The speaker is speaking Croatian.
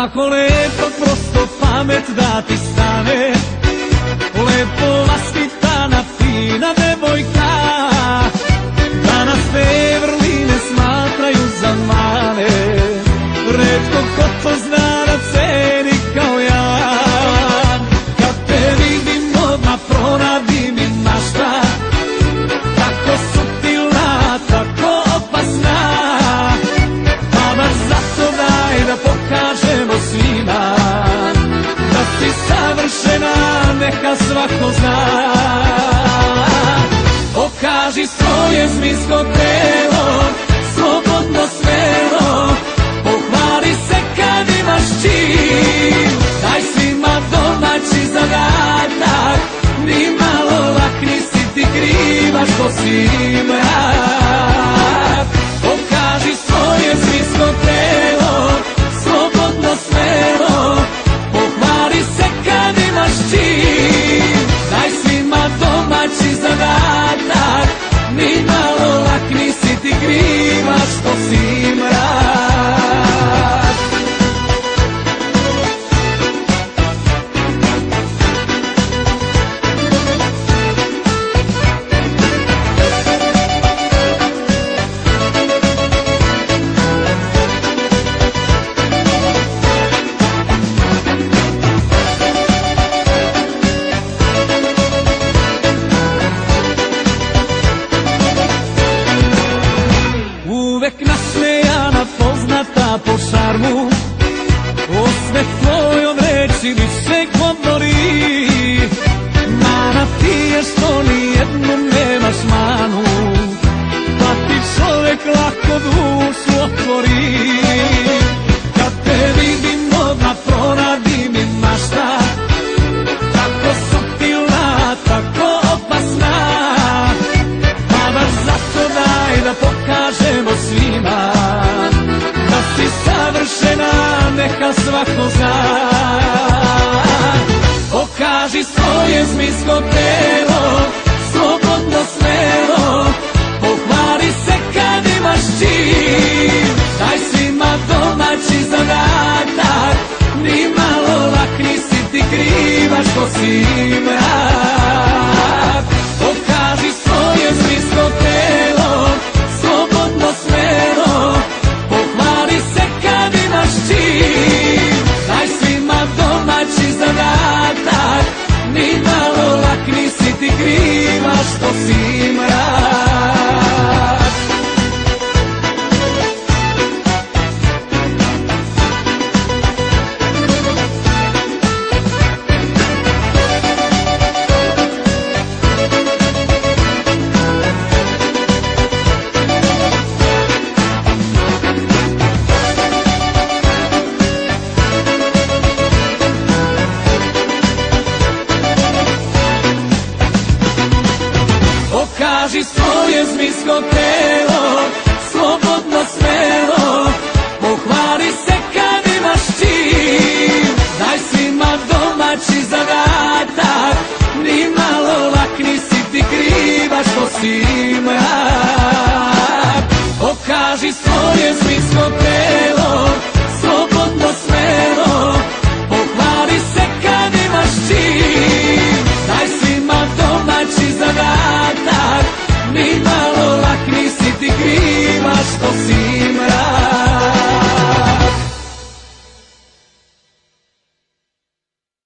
Tako lepo prosto pamet da ti Svoje zmijsko telo Slobodno smelo Pohvali se kad imaš čin. Daj svima domaći zadatak. Ni malo lak ti kriva što si mrak Pokaži svoje zmijsko telo Slobodno smelo Pohvali se kad imaš reči više govori Mana ti je što nijednom nemaš manu Pa ti čovek lako dušu otvori. Kad te vidim odmah poradi mi mašta Tako subtilna, tako opasna. Pa baš zato daj da pokažemo svima. Da si savršena, neka svako zna svoje zmijsko telo Slobodno smelo Pohvali se kad imaš čin. Daj svima domaći zadatak Ni malo lak nisi ti kriva što si svjetsko telo Slobodno smelo Pohvali se kad imaš čim Daj svima domaći zadatak Ni malo lak nisi ti kriva što si ima Pokaži svoje svinsko telo